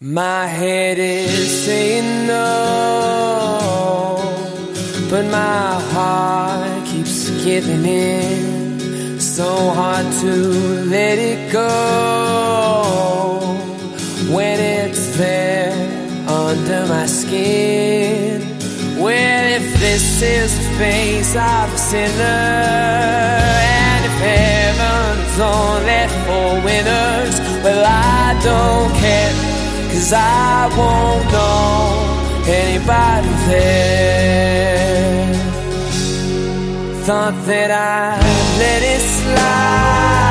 My head is saying no, but my heart keeps giving in. So hard to let it go when it's there under my skin. Well, if this is the face of a sinner, and if heaven's only for winners, well, I don't care. Cause I won't know anybody there. Thought that I'd let it slide,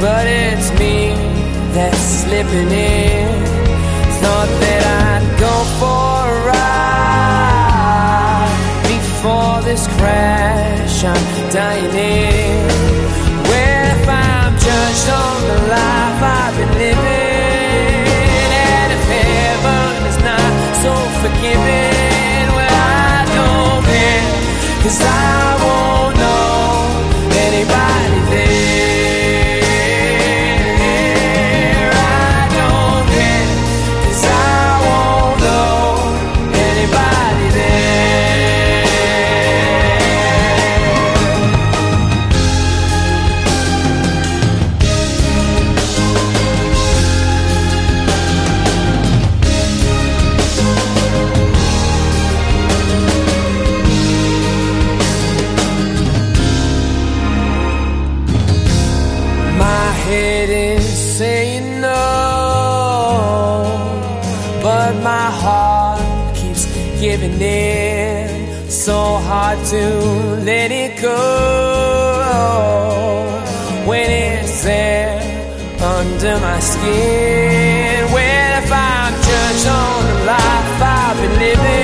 but it's me that's slipping in. Thought that I'd go for a ride before this crash I'm dying in. head is saying no, but my heart keeps giving in. So hard to let it go when it's there under my skin. Well, if I'm judged on the life I've been living.